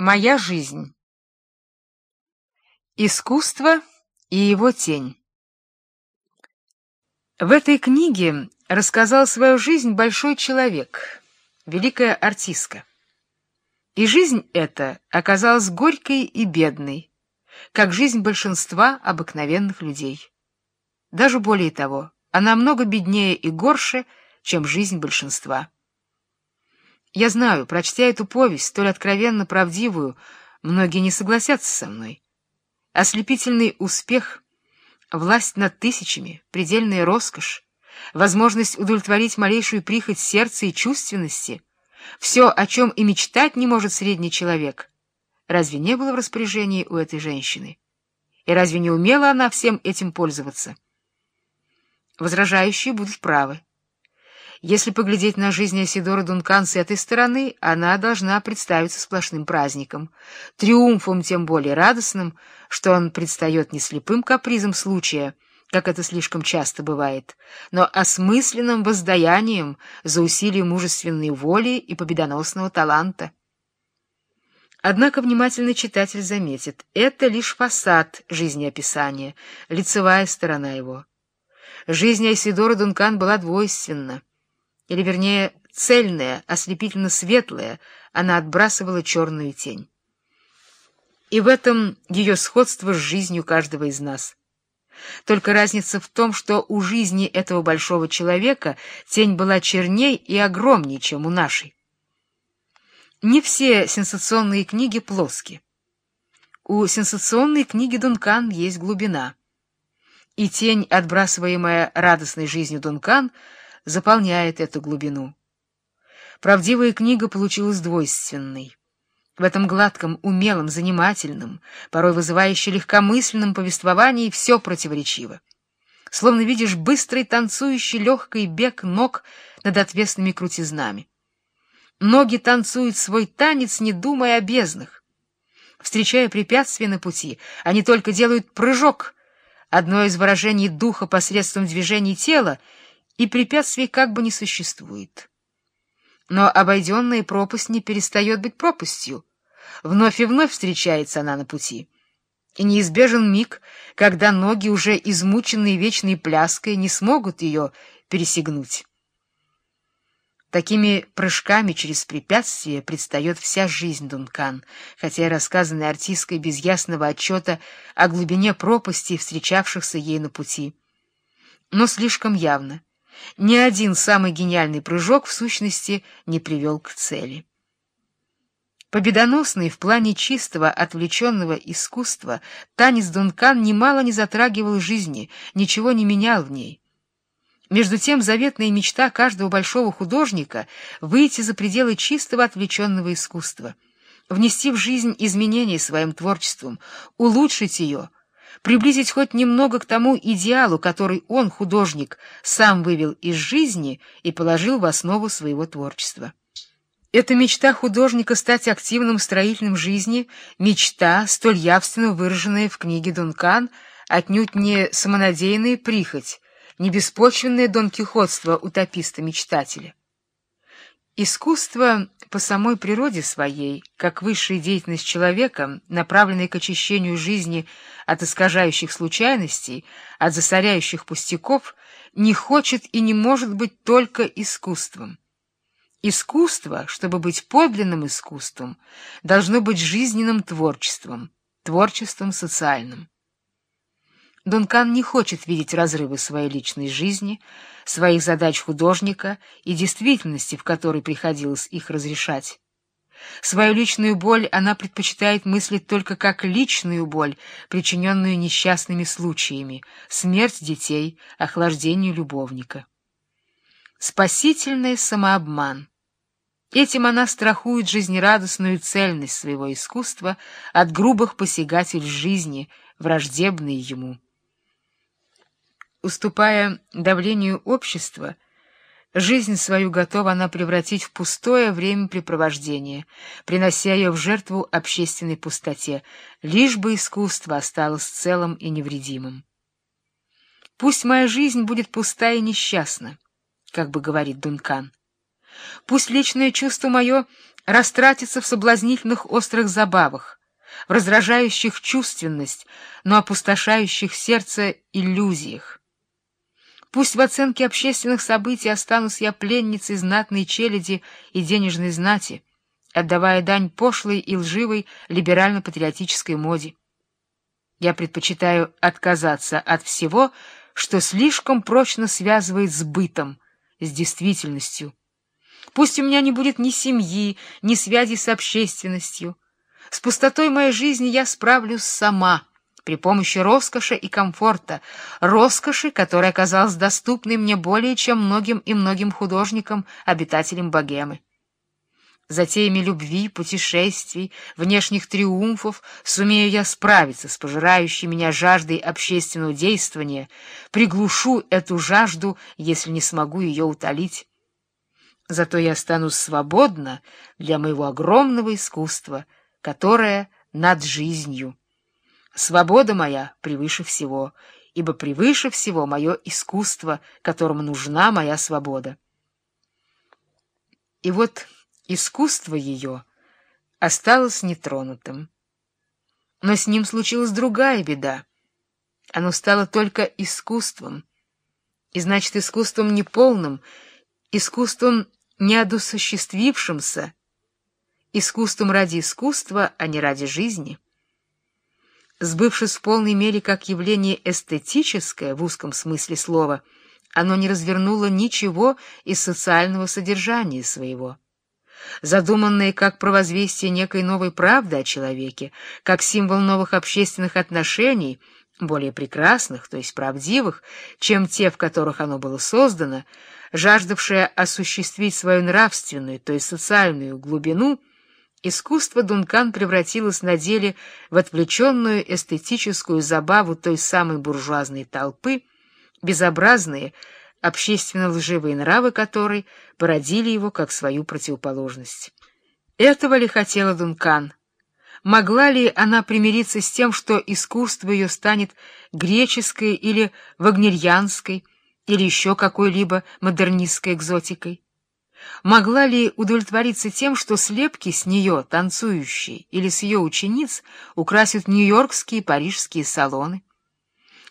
Моя жизнь. Искусство и его тень. В этой книге рассказал свою жизнь большой человек, великая артистка. И жизнь эта оказалась горькой и бедной, как жизнь большинства обыкновенных людей. Даже более того, она много беднее и горше, чем жизнь большинства. Я знаю, прочтя эту повесть, столь откровенно правдивую, многие не согласятся со мной. Ослепительный успех, власть над тысячами, предельная роскошь, возможность удовлетворить малейшую прихоть сердца и чувственности — все, о чем и мечтать не может средний человек. Разве не было в распоряжении у этой женщины? И разве не умела она всем этим пользоваться? Возражающие будут правы. Если поглядеть на жизнь Асидора Дункан с этой стороны, она должна представиться сплошным праздником, триумфом тем более радостным, что он предстает не слепым капризом случая, как это слишком часто бывает, но осмысленным воздаянием за усилие мужественной воли и победоносного таланта. Однако внимательный читатель заметит, это лишь фасад жизнеописания, лицевая сторона его. Жизнь Айсидора Дункан была двойственна или, вернее, цельная, ослепительно светлая, она отбрасывала черную тень. И в этом ее сходство с жизнью каждого из нас. Только разница в том, что у жизни этого большого человека тень была черней и огромнее, чем у нашей. Не все сенсационные книги плоски. У сенсационной книги Дункан есть глубина. И тень, отбрасываемая радостной жизнью Дункан, — заполняет эту глубину. Правдивая книга получилась двойственной. В этом гладком, умелом, занимательном, порой вызывающе легкомысленном повествовании все противоречиво. Словно видишь быстрый танцующий легкий бег ног над отвесными крутизнами. Ноги танцуют свой танец, не думая о безднах. Встречая препятствия на пути, они только делают прыжок, одно из выражений духа посредством движений тела — и препятствий как бы не существует. Но обойденная пропасть не перестает быть пропастью. Вновь и вновь встречается она на пути. И неизбежен миг, когда ноги, уже измученные вечной пляской, не смогут ее пересегнуть. Такими прыжками через препятствия предстает вся жизнь Дункан, хотя и рассказанная артисткой без ясного отчета о глубине пропасти, встречавшихся ей на пути. Но слишком явно — ни один самый гениальный прыжок, в сущности, не привел к цели. Победоносный в плане чистого, отвлеченного искусства, танец Дункан немало не затрагивал жизни, ничего не менял в ней. Между тем, заветная мечта каждого большого художника — выйти за пределы чистого, отвлеченного искусства, внести в жизнь изменения своим творчеством, улучшить ее — приблизить хоть немного к тому идеалу, который он, художник, сам вывел из жизни и положил в основу своего творчества. Эта мечта художника стать активным строителем жизни, мечта, столь явственно выраженная в книге Дункан, отнюдь не самонадеянная прихоть, не беспочвенное донкихотство утописта-мечтателя. Искусство по самой природе своей, как высшая деятельность человека, направленная к очищению жизни от искажающих случайностей, от засоряющих пустяков, не хочет и не может быть только искусством. Искусство, чтобы быть подлинным искусством, должно быть жизненным творчеством, творчеством социальным. Дункан не хочет видеть разрывы своей личной жизни, своих задач художника и действительности, в которой приходилось их разрешать. Свою личную боль она предпочитает мыслить только как личную боль, причиненную несчастными случаями, смерть детей, охлаждение любовника. Спасительный самообман. Этим она страхует жизнерадостную цельность своего искусства от грубых посягательств жизни, враждебной ему. Уступая давлению общества, жизнь свою готова она превратить в пустое времяпрепровождение, принося ее в жертву общественной пустоте, лишь бы искусство осталось целым и невредимым. «Пусть моя жизнь будет пуста и несчастна», как бы говорит Дункан. «Пусть личное чувство мое растратиться в соблазнительных острых забавах, в раздражающих чувственность, но опустошающих сердце иллюзиях. Пусть в оценке общественных событий останусь я пленницей знатной челяди и денежной знати, отдавая дань пошлой и лживой либерально-патриотической моде. Я предпочитаю отказаться от всего, что слишком прочно связывает с бытом, с действительностью. Пусть у меня не будет ни семьи, ни связи с общественностью. С пустотой моей жизни я справлюсь сама, при помощи роскоши и комфорта, роскоши, которая оказалась доступной мне более чем многим и многим художникам, обитателям богемы затеями любви, путешествий, внешних триумфов сумею я справиться с пожирающей меня жаждой общественного действия, приглушу эту жажду, если не смогу ее утолить. Зато я останусь свободна для моего огромного искусства, которое над жизнью. Свобода моя превыше всего, ибо превыше всего мое искусство, которому нужна моя свобода. И вот искусство ее осталось нетронутым. Но с ним случилась другая беда. Оно стало только искусством, и значит, искусством неполным, искусством неодусуществившимся, искусством ради искусства, а не ради жизни. Сбывшись в полной мере как явление эстетическое в узком смысле слова, оно не развернуло ничего из социального содержания своего. Задуманные как провозвестие некой новой правды о человеке, как символ новых общественных отношений, более прекрасных, то есть правдивых, чем те, в которых оно было создано, жаждавшее осуществить свою нравственную, то есть социальную глубину, искусство Дункан превратилось на деле в отвлеченную эстетическую забаву той самой буржуазной толпы, безобразные, общественно лживые нравы которой породили его как свою противоположность. Этого ли хотела Дункан? Могла ли она примириться с тем, что искусство ее станет греческой или вагнерьянской, или еще какой-либо модернистской экзотикой? Могла ли удовлетвориться тем, что слепки с нее, танцующие, или с ее учениц, украсят нью-йоркские и парижские салоны?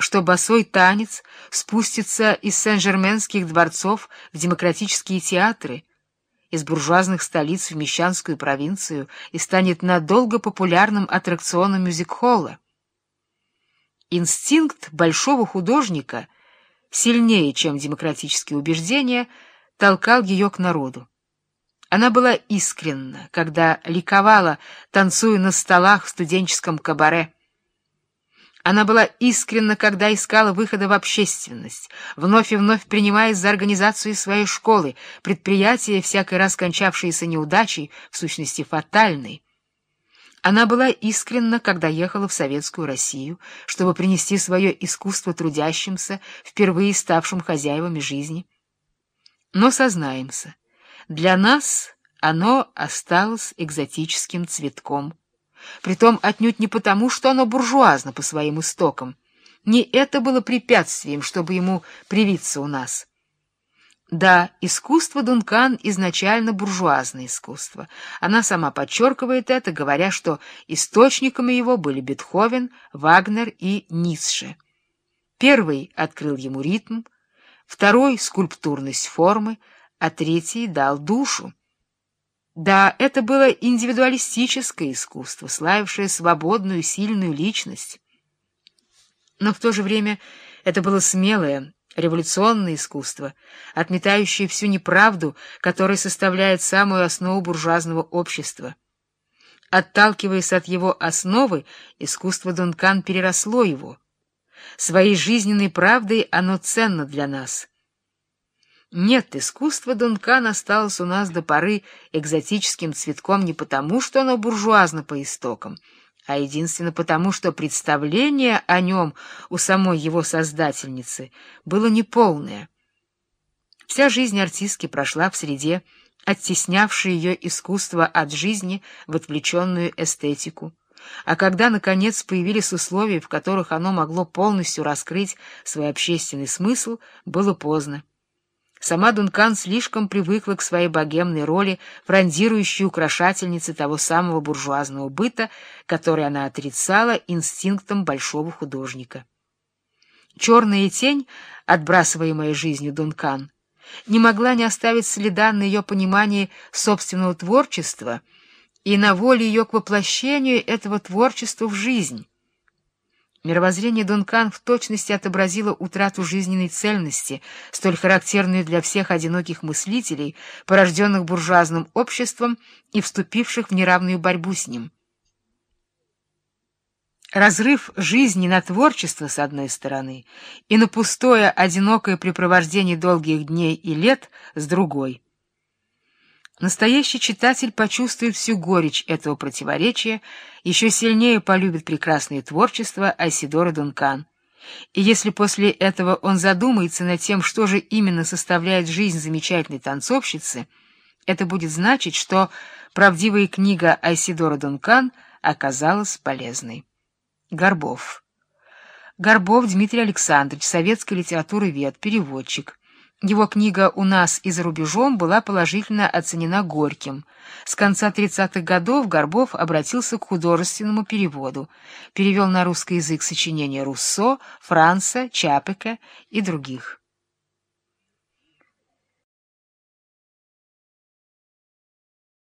что босой танец спустится из сен-жерменских дворцов в демократические театры, из буржуазных столиц в мещанскую провинцию и станет надолго популярным аттракционом мюзик-холла. Инстинкт большого художника, сильнее, чем демократические убеждения, толкал ее к народу. Она была искренна, когда ликовала, танцуя на столах в студенческом кабаре. Она была искренна, когда искала выхода в общественность, вновь и вновь принимаясь за организацию своей школы, предприятия, всякий раз кончавшиеся неудачей, в сущности фатальной. Она была искренна, когда ехала в советскую Россию, чтобы принести свое искусство трудящимся, впервые ставшим хозяевами жизни. Но сознаемся, для нас оно осталось экзотическим цветком — Притом отнюдь не потому, что оно буржуазно по своим истокам. Не это было препятствием, чтобы ему привиться у нас. Да, искусство Дункан изначально буржуазное искусство. Она сама подчеркивает это, говоря, что источниками его были Бетховен, Вагнер и Ницше. Первый открыл ему ритм, второй — скульптурность формы, а третий дал душу. Да, это было индивидуалистическое искусство, славившее свободную, сильную личность. Но в то же время это было смелое, революционное искусство, отметающее всю неправду, которая составляет самую основу буржуазного общества. Отталкиваясь от его основы, искусство Дункан переросло его. Своей жизненной правдой оно ценно для нас — нет, искусство Дункан осталось у нас до поры экзотическим цветком не потому, что оно буржуазно по истокам, а единственно потому, что представление о нем у самой его создательницы было неполное. Вся жизнь артистки прошла в среде, оттеснявшей ее искусство от жизни в отвлеченную эстетику. А когда, наконец, появились условия, в которых оно могло полностью раскрыть свой общественный смысл, было поздно. Сама Дункан слишком привыкла к своей богемной роли фрондирующей украшательницы того самого буржуазного быта, который она отрицала инстинктом большого художника. Черная тень, отбрасываемая жизнью Дункан, не могла не оставить следа на ее понимании собственного творчества и на воле ее к воплощению этого творчества в жизнь. Мировоззрение Дункан в точности отобразило утрату жизненной цельности, столь характерную для всех одиноких мыслителей, порожденных буржуазным обществом и вступивших в неравную борьбу с ним. Разрыв жизни на творчество с одной стороны и на пустое, одинокое препровождение долгих дней и лет с другой — Настоящий читатель почувствует всю горечь этого противоречия, еще сильнее полюбит прекрасное творчество Айсидоры Дункан. И если после этого он задумается над тем, что же именно составляет жизнь замечательной танцовщицы, это будет значить, что правдивая книга Айсидора Дункан оказалась полезной. Горбов. Горбов Дмитрий Александрович, советский литературовед, переводчик. Его книга «У нас и за рубежом» была положительно оценена Горьким. С конца 30-х годов Горбов обратился к художественному переводу, перевел на русский язык сочинения Руссо, Франца, Чапека и других.